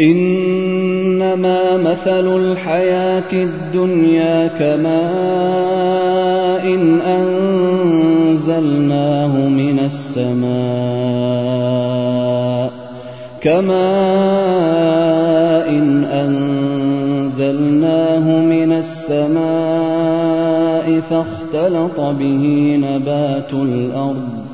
إنما مثل الحياة الدنيا كماء إن أنزلناه من السماء كماء إن أنزلناه من السماء فاختلط به نبات الأرض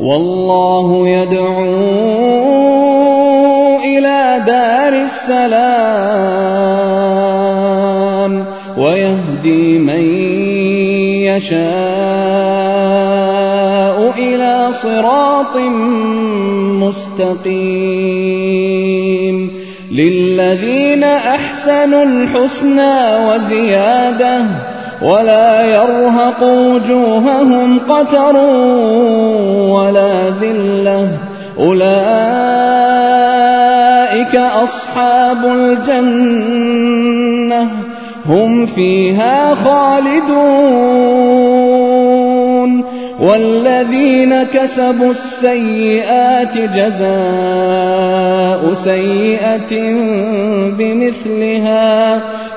والله يدعو إلى دار السلام ويهدي من يشاء إلى صراط مستقيم للذين أحسنوا الحسنى وزيادة ولا يرهق وجوههم قتر ولا ذلة. أولئك أصحاب الجنة. هم فيها خالدون. والذين كسبوا السيئات جزاء سيئة بمثلها.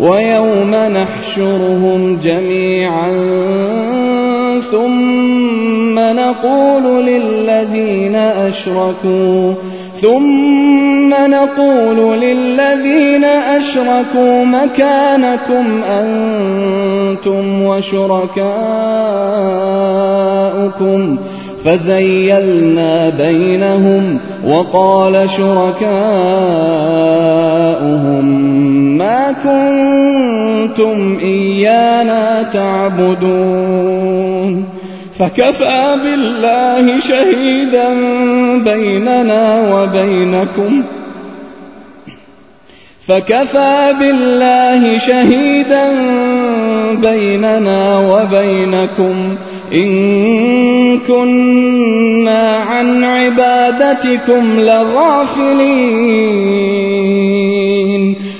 ويوم نحشرهم جميعا ثم نقول للذين أشركوا ثم نقول للذين أشركوا مكانكم أنتم وشركاؤكم. فزيلنا بينهم وقال شركاؤهم ما كنتم إيانا تعبدون. فكفى بالله شهيدا بيننا وبينكم. فكفى بالله شهيدا بيننا وبينكم. إن كنا عن عبادتكم لغافلين.